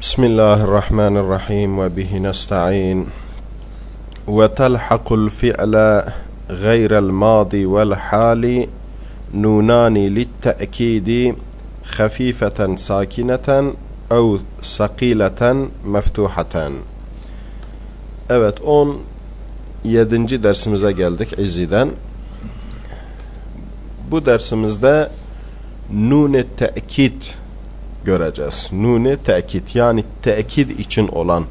بسم الله الرحمن الرحيم وبه نستعين وتلحق الفعل غير الماضي والحال نونان للتأكيد خفيفة ساكنة أو ثقيلة مفتوحة Evet 17. dersimize geldik İzzi'den. Bu dersimizde nune te'kid göreceğiz. Nune te'kid yani te'kid için olan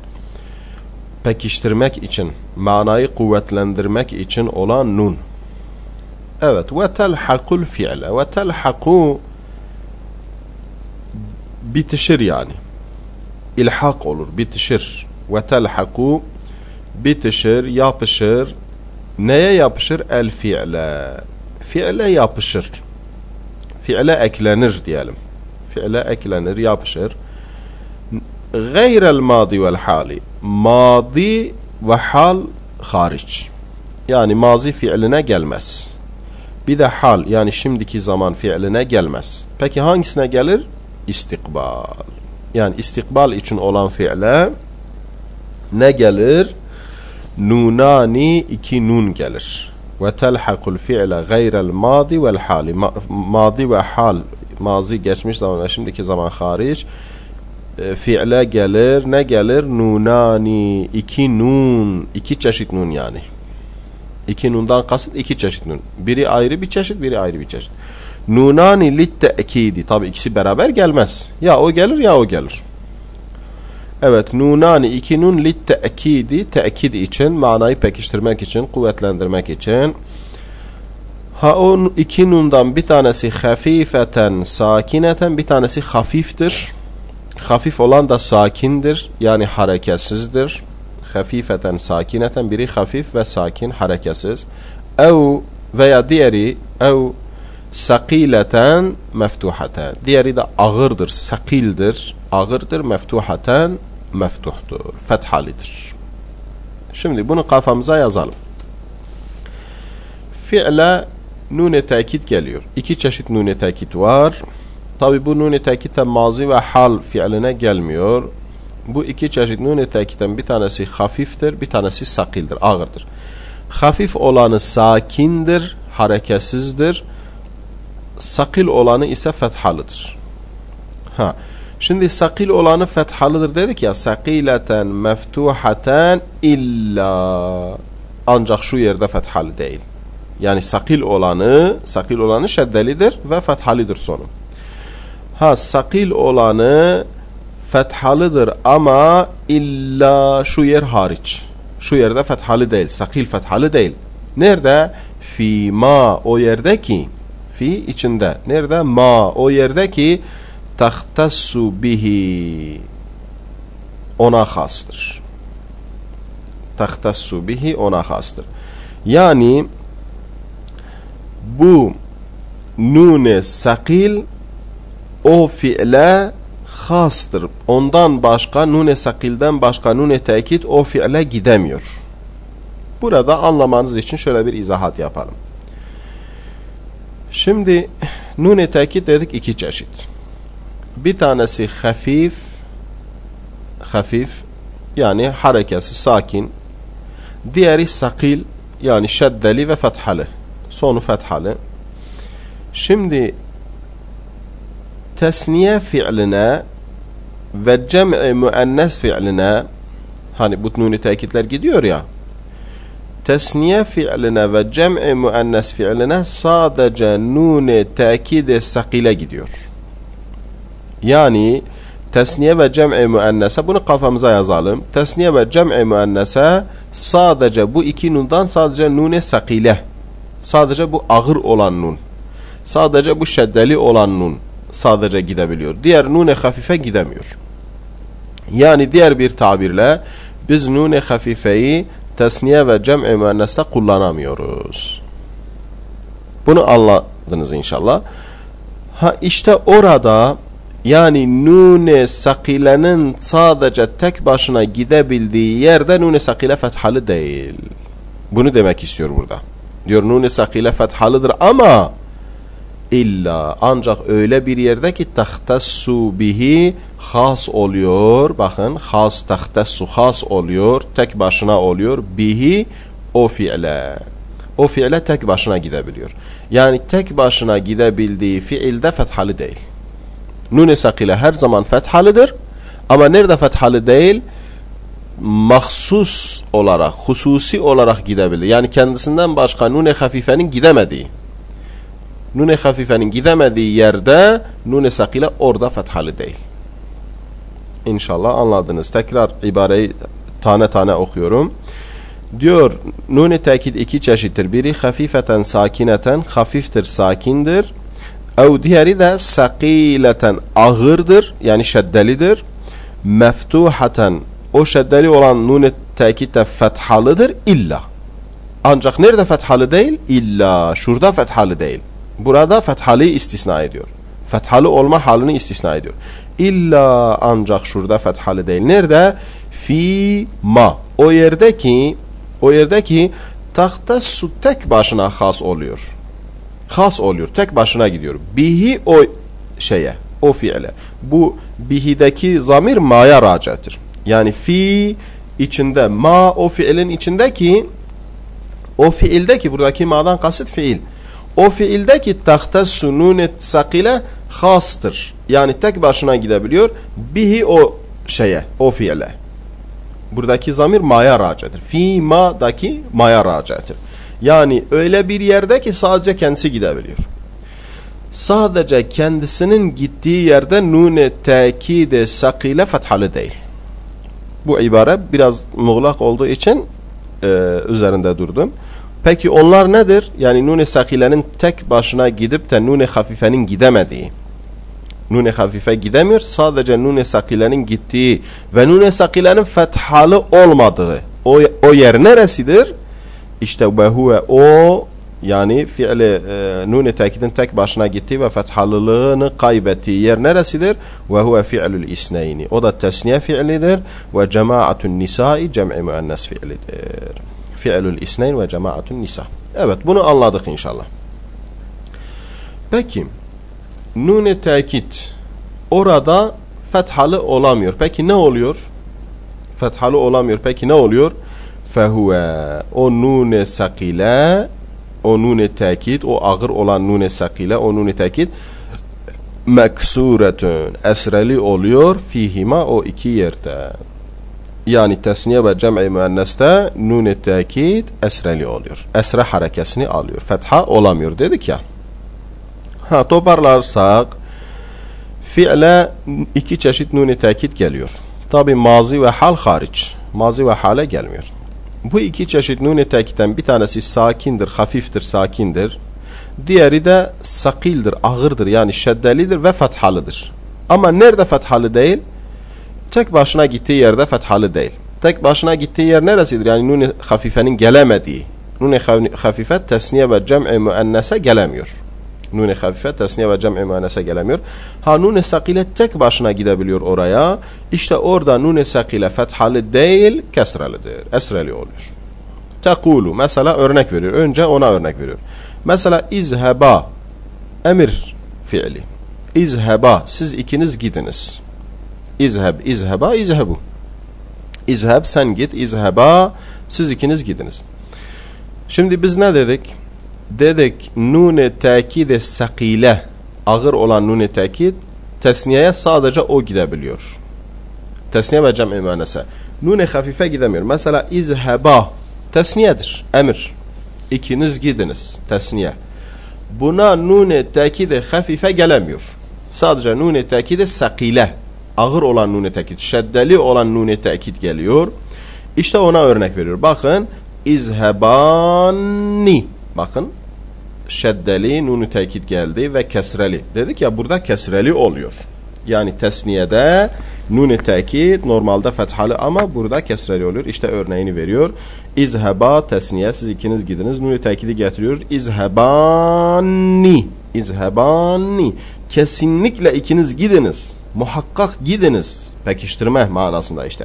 pekiştirmek için, manayı kuvvetlendirmek için olan nun. Evet ve telhakul fi'le ve telhaku bitişir yani. İlhak olur, bitişir. Ve telhaku bitişir, yapışır. Neye yapışır? El fi'le. Fi'le yapışır. Fi'le eklenir diyelim. Fi'le eklenir, yapışır. Gayrel madi vel hali. Madi ve hal hariç. Yani mazi fiiline gelmez. Bir de hal yani şimdiki zaman fiiline gelmez. Peki hangisine gelir? İstikbal. Yani istikbal için olan fiile ne gelir? Nunani iki nun gelir. Ve telhakul fi'le gayrel madi vel hali. Madi ve hal mazi geçmiş zaman ve şimdiki zaman hariç e, fiile gelir. Ne gelir? Nunani iki nun. iki çeşit nun yani. İki nundan kasıt iki çeşit nun. Biri ayrı bir çeşit, biri ayrı bir çeşit. Nunani litte'kidi. Tabi ikisi beraber gelmez. Ya o gelir ya o gelir. Evet, nunani iki nun litte'kidi. Te'kid için, manayı pekiştirmek için, kuvvetlendirmek için. Ha o iki nundan bir tanesi hafifeten, sakineten, bir tanesi hafiftir. Hafif olan da sakindir. Yani hareketsizdir. Hafifeten, sakineten. Biri hafif ve sakin, hareketsiz. Ev veya diğeri ev sakileten meftuhaten. Diğeri de ağırdır, sakildir. Ağırdır, meftuhaten meftuhtur. Fethalidir. Şimdi bunu kafamıza yazalım. Fi'le nune tekit geliyor. İki çeşit nune tekit var. Tabi bu nune tekite mazi ve hal fiiline gelmiyor. Bu iki çeşit nune tekitten bir tanesi hafiftir, bir tanesi sakildir, ağırdır. Hafif olanı sakindir, hareketsizdir. Sakil olanı ise fethalıdır. Ha. Şimdi sakil olanı fethalıdır dedik ya. Sakileten meftuhaten illa ancak şu yerde fethalı değil. Yani sakil olanı, sakil olanı şeddelidir ve fethalidir sonu. Ha sakil olanı fethalıdır ama illa şu yer hariç. Şu yerde fethalı değil, sakil fethalı değil. Nerede? Fi ma o yerde ki fi içinde. Nerede? Ma o yerde ki tahtassu bihi ona hastır. Tahtassu bihi ona hastır. Yani bu nune sakil o fiile hastır. Ondan başka nune sakilden başka nune tekit o fiile gidemiyor. Burada anlamanız için şöyle bir izahat yapalım. Şimdi nune tekit dedik iki çeşit. Bir tanesi hafif hafif yani harekesi sakin. Diğeri sakil yani şeddeli ve fethalı. Sonu fethalı. Şimdi tesniye fiiline ve cem'i müennes fiiline hani bu nuni tekitler gidiyor ya tesniye fiiline ve cem'i müennes fiiline sadece nuni tekide sakile gidiyor. Yani tesniye ve cem'i müennese bunu kafamıza yazalım. Tesniye ve cem'i müennese sadece bu iki nundan sadece nune sakile. Sadece bu ağır olan nun. Sadece bu şeddeli olan nun sadece gidebiliyor. Diğer nune hafife gidemiyor. Yani diğer bir tabirle biz nune hafifeyi tesniye ve cem'i müenneste kullanamıyoruz. Bunu anladınız inşallah. Ha işte orada yani nune sakilenin sadece tek başına gidebildiği yerde nune sakile fethalı değil. Bunu demek istiyor burada. Diyor nune sakile fethalıdır ama İlla ancak öyle bir yerde ki tahtassu bihi has oluyor. Bakın has tahtassu has oluyor. Tek başına oluyor. Bihi o fiile. O fiile tek başına gidebiliyor. Yani tek başına gidebildiği fiilde fethalı değil. Nun-i sakile her zaman fethalıdır. Ama nerede fethalı değil? Mahsus olarak, hususi olarak gidebilir. Yani kendisinden başka nun-i hafifenin gidemediği nun-i hafifenin gidemediği yerde nun-i sakile orada fethalı değil. İnşallah anladınız. Tekrar ibareyi tane tane okuyorum. Diyor nun-i tekid iki çeşittir. Biri hafifeten sakineten hafiftir sakindir. Ev diğeri de sakileten ağırdır yani şeddelidir. Meftuhaten o şeddeli olan nun-i tekid de fethalıdır illa. Ancak nerede fethalı değil? İlla. Şurada fethalı değil. Burada fethalıyı istisna ediyor. Fethalı olma halini istisna ediyor. İlla ancak şurada fethalı değil. Nerede? Fi ma. O yerdeki o yerdeki su tek başına has oluyor. Has oluyor. Tek başına gidiyor. Bihi o şeye, o fiile. Bu bihideki zamir ma'ya racattır. Yani fi içinde ma o fiilin içindeki o fiildeki buradaki ma'dan kasıt fiil o fiildeki tahta sunun sakile hastır. Yani tek başına gidebiliyor. Bihi o şeye, o fiile. Buradaki zamir maya racadır. Fi ma'daki maya racadır. Yani öyle bir yerde ki sadece kendisi gidebiliyor. Sadece kendisinin gittiği yerde nune tekide sakile fethalı değil. Bu ibare biraz muğlak olduğu için e, üzerinde durdum. Peki onlar nedir? Yani nun-i sakilenin tek başına gidip de nun-i hafifenin gidemediği. Nun-i hafife gidemiyor. Sadece nun-i sakilenin gittiği ve nun-i sakilenin fethalı olmadığı. O, o yer neresidir? İşte ve huve o yani fiili e, nun-i tekidin tek başına gittiği ve fethalılığını kaybettiği yer neresidir? Ve huve fi'lül isneyni. O da tesniye fiilidir ve cemaatun nisai cem'i müennes fiilidir fi'lül isneyn ve cemaatun nisa. Evet bunu anladık inşallah. Peki nune tekit orada fethalı olamıyor. Peki ne oluyor? Fethalı olamıyor. Peki ne oluyor? Fehuve o nune sakile o nune tekit o ağır olan nune sakile o nune tekit meksuretün esreli oluyor fihima o iki yerde. Yani tesniye ve cem'i müenneste nun-i tekid esreli oluyor. Esre harekesini alıyor. Fetha olamıyor dedik ya. Ha toparlarsak fiile iki çeşit nun-i tekid geliyor. Tabi mazi ve hal hariç. Mazi ve hale gelmiyor. Bu iki çeşit nun-i tekitten bir tanesi sakindir, hafiftir, sakindir. Diğeri de sakildir, ağırdır yani şeddelidir ve fethalıdır. Ama nerede fethalı değil? tek başına gittiği yerde fethalı değil. Tek başına gittiği yer neresidir? Yani nun hafifenin gelemediği. Nun hafife tesniye ve cem'i müennese gelemiyor. Nun-i hafife tesniye ve cem'i müennese gelemiyor. Ha nun-i sakile tek başına gidebiliyor oraya. İşte orada nun-i sakile fethalı değil, kesrelidir. Esreli oluyor. Tekulu mesela örnek veriyor. Önce ona örnek veriyor. Mesela izheba emir fiili. İzheba siz ikiniz gidiniz. İzheb, izheba, izhebu. İzheb sen git, izheba siz ikiniz gidiniz. Şimdi biz ne dedik? Dedik nune tekide sakile ağır olan nune tekid tesniyeye sadece o gidebiliyor. Tesniye ve cem imanese. Nune hafife gidemiyor. Mesela izheba tesniyedir. Emir. İkiniz gidiniz. Tesniye. Buna nune tekide hafife gelemiyor. Sadece nune tekide sakile ağır olan nune tekit, şeddeli olan nune tekit geliyor. İşte ona örnek veriyor. Bakın izhebani. Bakın şeddeli nunu tekit geldi ve kesreli. Dedik ya burada kesreli oluyor. Yani tesniyede nun tekit normalde fethalı ama burada kesreli oluyor. İşte örneğini veriyor. İzheba tesniye siz ikiniz gidiniz. nun tekidi getiriyor. İzhebani. İzhebani. Kesinlikle ikiniz gidiniz muhakkak gidiniz. Pekiştirme manasında işte.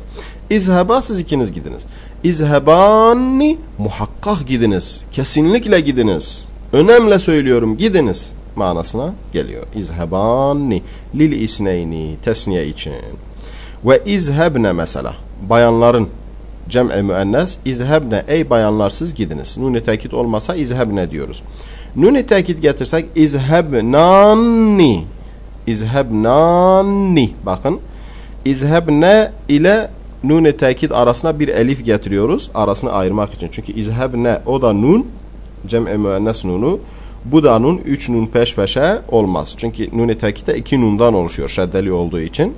İzheba siz ikiniz gidiniz. İzhebani muhakkak gidiniz. Kesinlikle gidiniz. Önemli söylüyorum gidiniz. manasına geliyor. İzhebanni lil isneyni tesniye için. Ve izhebne mesela bayanların cem'i müennes izhebne ey bayanlar siz gidiniz. Nuni tekit olmasa izhebne diyoruz. Nuni tekit getirsek izhebnanni izhebnanni bakın izhebne ile nuni tekit arasına bir elif getiriyoruz arasını ayırmak için. Çünkü izhebne o da nun cem'i müennes nunu bu da nun 3 nun peş peşe olmaz. Çünkü nuni tekite 2 nundan oluşuyor şeddeli olduğu için.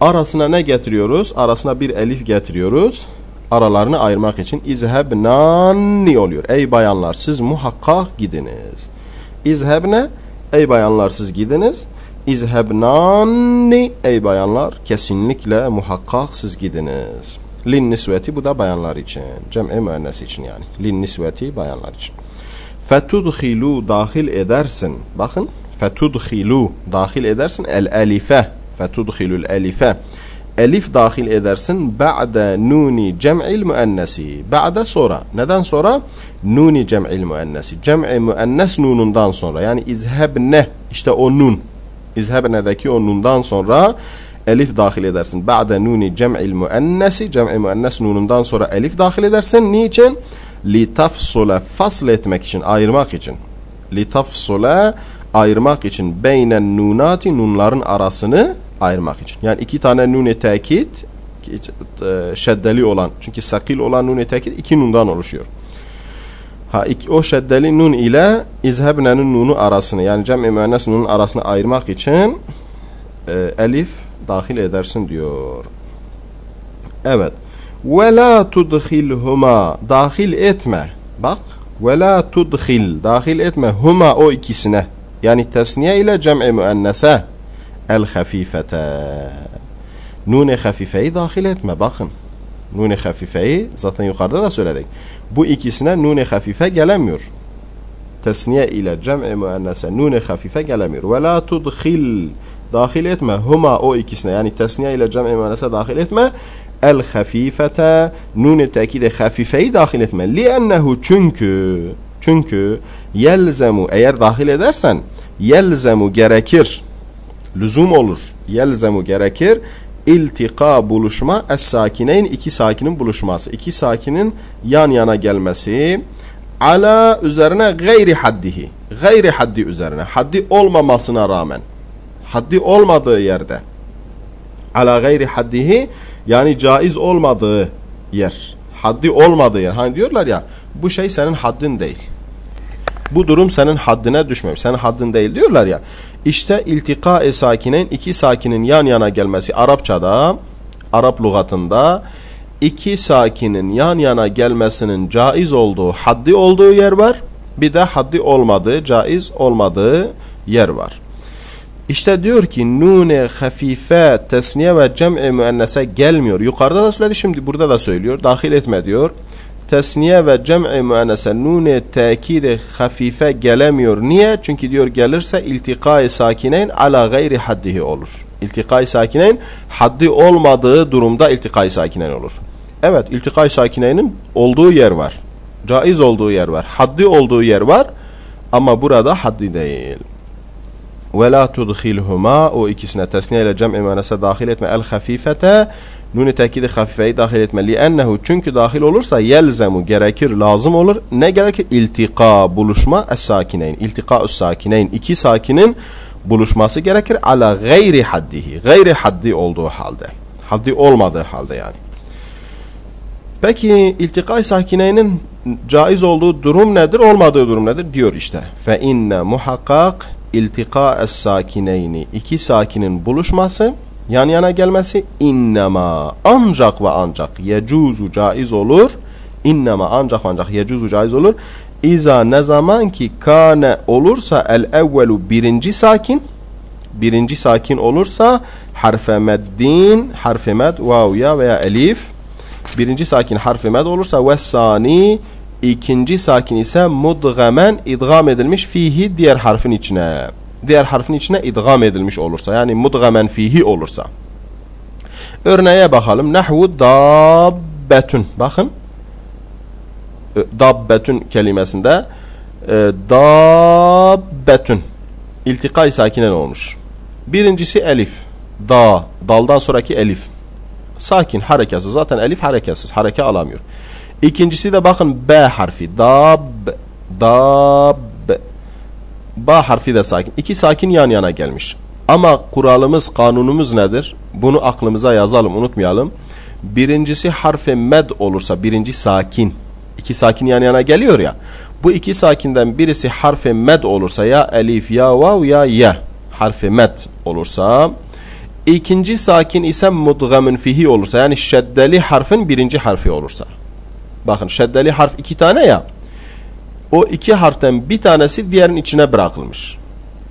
Arasına ne getiriyoruz? Arasına bir elif getiriyoruz. Aralarını ayırmak için izhebnanni oluyor. Ey bayanlar siz muhakkak gidiniz. İzhebne ey bayanlar siz gidiniz. İzhebnanni ey bayanlar kesinlikle muhakkak siz gidiniz. Lin nisveti bu da bayanlar için. Cem'i müennes için yani. Lin nisveti bayanlar için. Fetudhilu dahil edersin. Bakın. Fetudhilu dahil edersin. El elife. Fetudhilul elife. Elif dahil edersin. Ba'de nuni cem'il müennesi. Ba'de sonra. Neden sonra? Nuni cem'il müennesi. Cem'i müennes nunundan sonra. Yani izhebne. işte o nun. İzhebne'deki o nundan sonra elif dahil edersin. Ba'de nuni cem'il müennesi. Cem'i müennes nunundan sonra elif dahil edersin. Niçin? Li tafsule fasl etmek için, ayırmak için. Li tafsule ayırmak için beynen nunati nunların arasını ayırmak için. Yani iki tane nune tekit şeddeli olan çünkü sakil olan nune tekit iki nundan oluşuyor. Ha iki, o şeddeli nun ile izhebne'nin nunu arasını yani cem-i müennes nunun arasını ayırmak için e, elif dahil edersin diyor. Evet. Ve la tudkhilhuma dahil etme. Bak. Ve la tudkhil dahil etme huma o ikisine. Yani tesniye ile cem'i müennese el hafifete. Nune hafifeyi dahil etme. Bakın. Nune hafifeyi zaten yukarıda da söyledik. Bu ikisine nune hafife gelemiyor. Tesniye ile cem'i müennese nune hafife gelemiyor. Ve la tudkhil dahil etme. Huma o ikisine yani tesniye ile cem'i müennese dahil etme. El hafifete nune tekide hafifeyi dahil etme. Liennehu çünkü çünkü yelzemu eğer dahil edersen yelzemu gerekir. Lüzum olur. Yelzemu gerekir. İltika buluşma es sakineyn iki sakinin buluşması. İki sakinin yan yana gelmesi. Ala üzerine gayri haddihi. Gayri haddi üzerine. Haddi olmamasına rağmen. Haddi olmadığı yerde. Ala gayri haddihi yani caiz olmadığı yer. Haddi olmadığı yer. Hani diyorlar ya bu şey senin haddin değil. Bu durum senin haddine düşmemiş. Senin haddin değil diyorlar ya. İşte iltika-e sakinen iki sakinin yan yana gelmesi Arapçada, Arap lügatında iki sakinin yan yana gelmesinin caiz olduğu, haddi olduğu yer var. Bir de haddi olmadığı, caiz olmadığı yer var. İşte diyor ki nune hafife tesniye ve cem'i müennese gelmiyor. Yukarıda da söyledi şimdi burada da söylüyor. Dahil etme diyor tesniye ve cem'i müennese nune tekide hafife gelemiyor. Niye? Çünkü diyor gelirse iltikai sakineyn ala gayri haddihi olur. İltikai sakineyn haddi olmadığı durumda iltikai sakineyn olur. Evet iltikai sakineynin olduğu yer var. Caiz olduğu yer var. Haddi olduğu yer var. Ama burada haddi değil. Ve la tudkhilhuma o ikisine tesniye ile cem'i müennese dahil etme el hafifete Nuni tekidi hafifeyi dahil etme. Li'ennehu çünkü dahil olursa yelzemu gerekir, lazım olur. Ne gerekir? İltika, buluşma es-sakineyn. İltika sakineyn. İki sakinin buluşması gerekir. Ala gayri haddihi. Gayri haddi olduğu halde. Haddi olmadığı halde yani. Peki iltika sakineynin caiz olduğu durum nedir? Olmadığı durum nedir? Diyor işte. Fe inne muhakkak iltika es-sakineyni. İki sakinin buluşması yan yana gelmesi innema ancak ve ancak yecuzu caiz olur. İnnema ancak ancak yecuzu caiz olur. İza ne zaman ki kane olursa el evvelu birinci sakin birinci sakin olursa harfe meddin harfe med vav ya veya elif birinci sakin harfe med olursa ve sani ikinci sakin ise mudgamen idgam edilmiş fihi diğer harfin içine diğer harfin içine idgam edilmiş olursa yani mudgamen fihi olursa. Örneğe bakalım. Nahvu dabbetun. Bakın. Dabbetun kelimesinde e, dabbetün iltikai sakinen olmuş. Birincisi elif. Da. Daldan sonraki elif. Sakin harekasız. Zaten elif harekasız. Hareke alamıyor. İkincisi de bakın B harfi. Dab. Dab. Ba harfi de sakin. İki sakin yan yana gelmiş. Ama kuralımız, kanunumuz nedir? Bunu aklımıza yazalım, unutmayalım. Birincisi harfe med olursa, birinci sakin. İki sakin yan yana geliyor ya. Bu iki sakinden birisi harfe med olursa ya elif ya vav ya ya harfi med olursa ikinci sakin ise mudgamın fihi olursa yani şeddeli harfin birinci harfi olursa. Bakın şeddeli harf iki tane ya. O iki harften bir tanesi diğerin içine bırakılmış.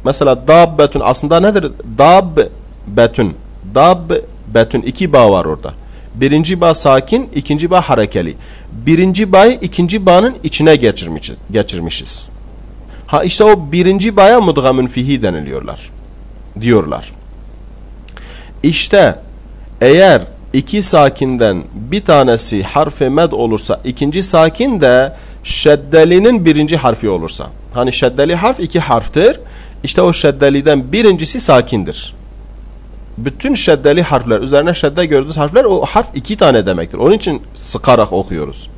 Mesela dabbetun aslında nedir? Dabbetun. Dabbetun. iki bağ var orada. Birinci bağ sakin, ikinci bağ harekeli. Birinci bağı ikinci bağın içine geçirmişiz. geçirmişiz. Ha işte o birinci bağa mudgamün fihi deniliyorlar. Diyorlar. İşte eğer iki sakinden bir tanesi harfi med olursa ikinci sakin de şeddelinin birinci harfi olursa. Hani şeddeli harf iki harftir. İşte o şeddeliden birincisi sakindir. Bütün şeddeli harfler, üzerine şedde gördüğünüz harfler o harf iki tane demektir. Onun için sıkarak okuyoruz.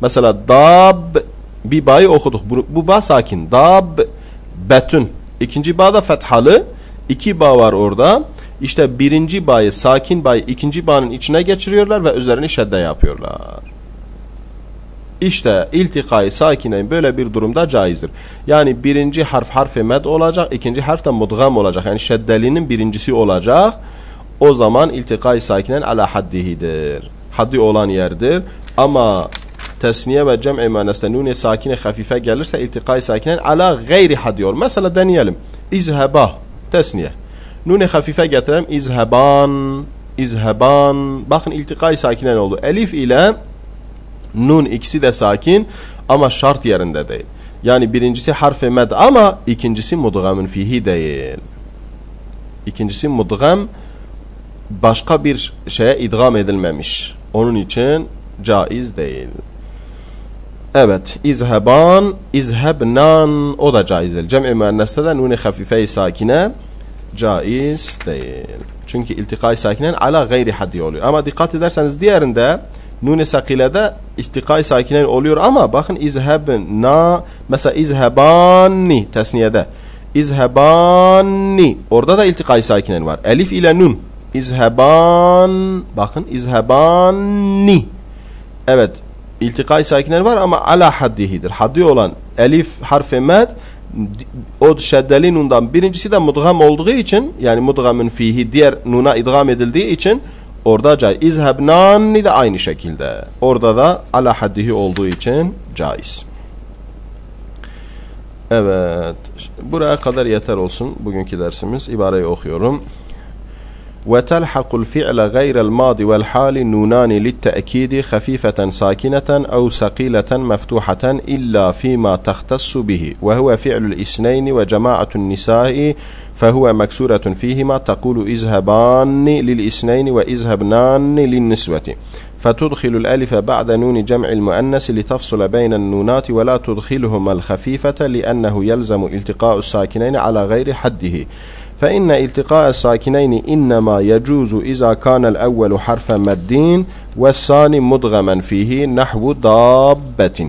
Mesela dab bir bayı okuduk. Bu, bu ba sakin. Dab betün. İkinci ba da fethalı. İki ba var orada. İşte birinci bayı sakin bayı ikinci bağın içine geçiriyorlar ve üzerine şedde yapıyorlar. İşte iltikayı sakineyn böyle bir durumda caizdir. Yani birinci harf harfi med olacak, ikinci harf de mudgam olacak. Yani şeddelinin birincisi olacak. O zaman iltikayı sakinen ala haddihidir. Haddi olan yerdir. Ama tesniye ve cem'i manasında nune sakine hafife gelirse iltikayı sakinen ala gayri haddi olur. Mesela deneyelim. İzheba tesniye. Nune hafife getirelim. İzheban İzheban. Bakın iltikayı sakinen oldu. Elif ile Nun ikisi de sakin ama şart yerinde değil. Yani birincisi harfi med ama ikincisi mudgamın fihi değil. İkincisi mudgam başka bir şeye idgam edilmemiş. Onun için caiz değil. Evet. İzheban, izhebnan o da caiz değil. Cem'i müenneste de nuni hafife sakine caiz değil. Çünkü iltikay sakinen ala gayri haddi oluyor. Ama dikkat ederseniz diğerinde Nun-i sakilede istikay sakinen oluyor ama bakın izhebna mesela izhebani tesniyede izhebani orada da iltikay sakinen var. Elif ile nun izheban bakın izhebani evet iltikay sakinen var ama ala haddihidir. Haddi olan elif harfi med o şeddeli nundan birincisi de mudgam olduğu için yani mudgamın fihi diğer nuna idgam edildiği için Orada caiz. İzhebnani de aynı şekilde. Orada da ala haddihi olduğu için caiz. Evet. Buraya kadar yeter olsun bugünkü dersimiz. İbareyi okuyorum. وتلحق الفعل غير الماضي والحال نونان للتأكيد خفيفة ساكنة أو ثقيلة مفتوحة إلا فيما تختص به وهو فعل الإسنين وجماعة النساء فهو مكسورة فيهما تقول اذهبان للإسنين وإذهبنان للنسوة. فتدخل الألف بعد نون جمع المؤنث لتفصل بين النونات ولا تدخلهما الخفيفة لأنه يلزم التقاء الساكنين على غير حده. فإن التقاء الساكنين إنما يجوز إذا كان الأول حرف مدين والثاني مدغما فيه نحو ضابة